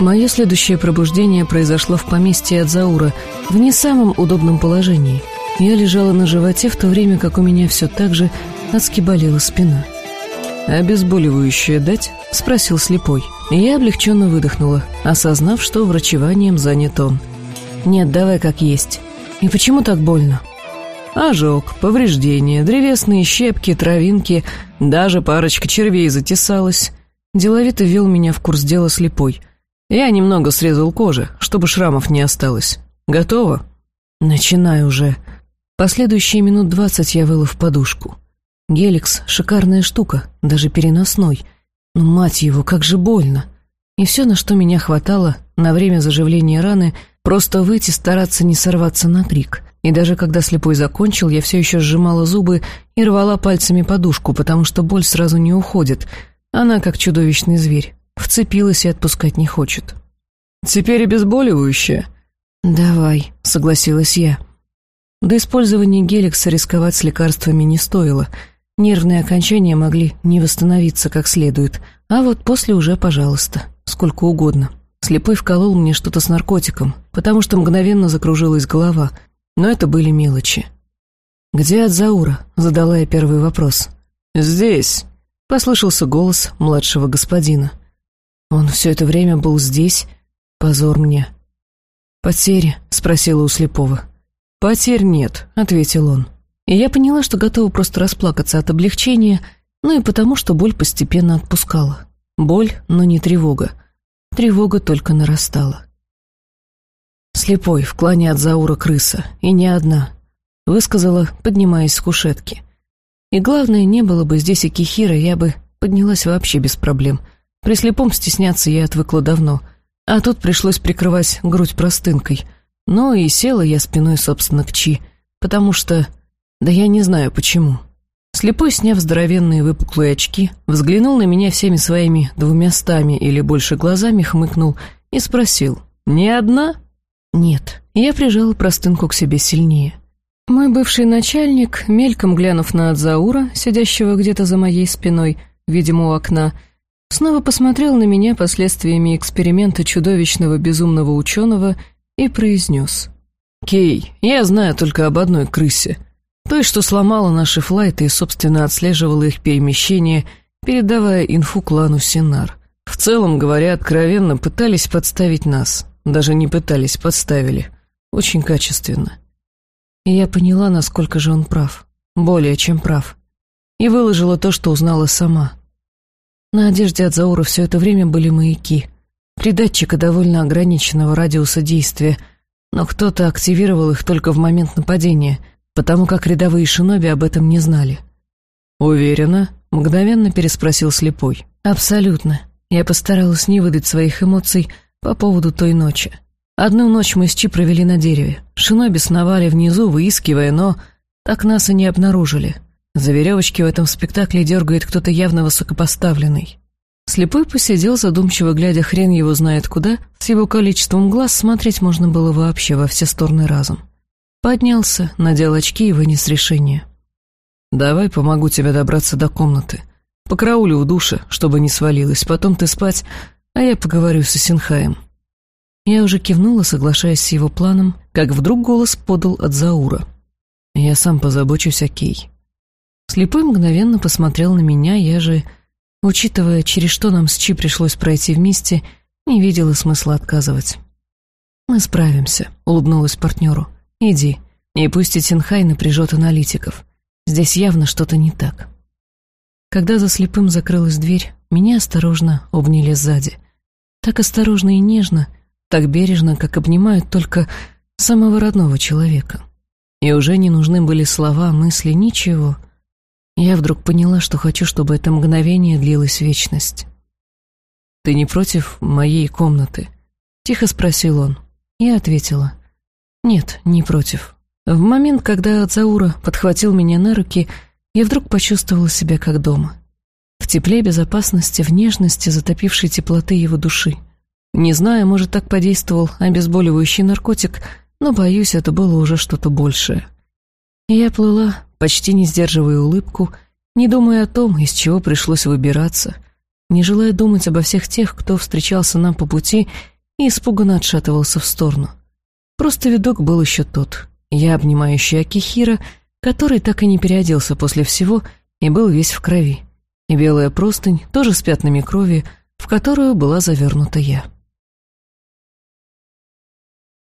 Мое следующее пробуждение произошло в поместье Адзаура, в не самом удобном положении. Я лежала на животе, в то время как у меня все так же адски болела спина. «Обезболивающее дать?» — спросил слепой. Я облегченно выдохнула, осознав, что врачеванием занят он. «Нет, давай как есть. И почему так больно?» Ожог, повреждения, древесные щепки, травинки, даже парочка червей затесалась. Деловито вел меня в курс дела слепой. Я немного срезал кожи, чтобы шрамов не осталось. Готово? Начинай уже. Последующие минут двадцать я выла в подушку. Геликс — шикарная штука, даже переносной. Но, мать его, как же больно. И все, на что меня хватало на время заживления раны, просто выйти, стараться не сорваться на крик. И даже когда слепой закончил, я все еще сжимала зубы и рвала пальцами подушку, потому что боль сразу не уходит. Она как чудовищный зверь. Вцепилась и отпускать не хочет. «Теперь обезболивающее?» «Давай», — согласилась я. До использования геликса рисковать с лекарствами не стоило. Нервные окончания могли не восстановиться как следует, а вот после уже, пожалуйста, сколько угодно. Слепой вколол мне что-то с наркотиком, потому что мгновенно закружилась голова, но это были мелочи. «Где Адзаура?» — задала я первый вопрос. «Здесь», — послышался голос младшего господина. Он все это время был здесь. Позор мне. «Потери?» — спросила у слепого. «Потерь нет», — ответил он. И я поняла, что готова просто расплакаться от облегчения, ну и потому, что боль постепенно отпускала. Боль, но не тревога. Тревога только нарастала. «Слепой, в клане от Заура крыса, и не одна», — высказала, поднимаясь с кушетки. «И главное, не было бы здесь и Кихира, я бы поднялась вообще без проблем». При слепом стесняться я отвыкла давно, а тут пришлось прикрывать грудь простынкой. Ну и села я спиной, собственно, к Чи, потому что... Да я не знаю почему. Слепой, сняв здоровенные выпуклые очки, взглянул на меня всеми своими двумястами или больше глазами, хмыкнул и спросил «Не одна?» «Нет». Я прижала простынку к себе сильнее. Мой бывший начальник, мельком глянув на Адзаура, сидящего где-то за моей спиной, видимо, у окна, снова посмотрел на меня последствиями эксперимента чудовищного безумного ученого и произнес. «Кей, я знаю только об одной крысе. Той, что сломала наши флайты и, собственно, отслеживала их перемещение, передавая инфу клану Синар. В целом, говоря откровенно, пытались подставить нас. Даже не пытались, подставили. Очень качественно. И я поняла, насколько же он прав. Более чем прав. И выложила то, что узнала сама. На одежде от Заура все это время были маяки. Придатчика довольно ограниченного радиуса действия, но кто-то активировал их только в момент нападения, потому как рядовые шиноби об этом не знали. «Уверена?» — мгновенно переспросил слепой. «Абсолютно. Я постаралась не выдать своих эмоций по поводу той ночи. Одну ночь мы с Чи провели на дереве. Шиноби сновали внизу, выискивая, но так нас и не обнаружили. За веревочки в этом спектакле дергает кто-то явно высокопоставленный. Слепой посидел, задумчиво глядя хрен его знает куда, с его количеством глаз смотреть можно было вообще во все стороны разом. Поднялся, надел очки и вынес решение. «Давай помогу тебе добраться до комнаты. Покраулю у душа, чтобы не свалилась, потом ты спать, а я поговорю с Исенхаем». Я уже кивнула, соглашаясь с его планом, как вдруг голос подал от Заура. «Я сам позабочусь о Кей». Слепой мгновенно посмотрел на меня, я же, учитывая, через что нам с Чи пришлось пройти вместе, не видела смысла отказывать. «Мы справимся», — улыбнулась партнеру. «Иди, и пусть и Тинхай напряжет аналитиков. Здесь явно что-то не так». Когда за слепым закрылась дверь, меня осторожно обняли сзади. Так осторожно и нежно, так бережно, как обнимают только самого родного человека. И уже не нужны были слова, мысли, ничего — я вдруг поняла, что хочу, чтобы это мгновение длилось вечность. «Ты не против моей комнаты?» — тихо спросил он. Я ответила. «Нет, не против». В момент, когда Ацаура подхватил меня на руки, я вдруг почувствовала себя как дома. В тепле безопасности, в нежности, затопившей теплоты его души. Не знаю, может, так подействовал обезболивающий наркотик, но, боюсь, это было уже что-то большее. Я плыла, почти не сдерживая улыбку, не думая о том, из чего пришлось выбираться, не желая думать обо всех тех, кто встречался нам по пути и испуганно отшатывался в сторону. Просто видок был еще тот. Я, обнимающий Акихира, который так и не переоделся после всего и был весь в крови. И белая простынь, тоже с пятнами крови, в которую была завернута я.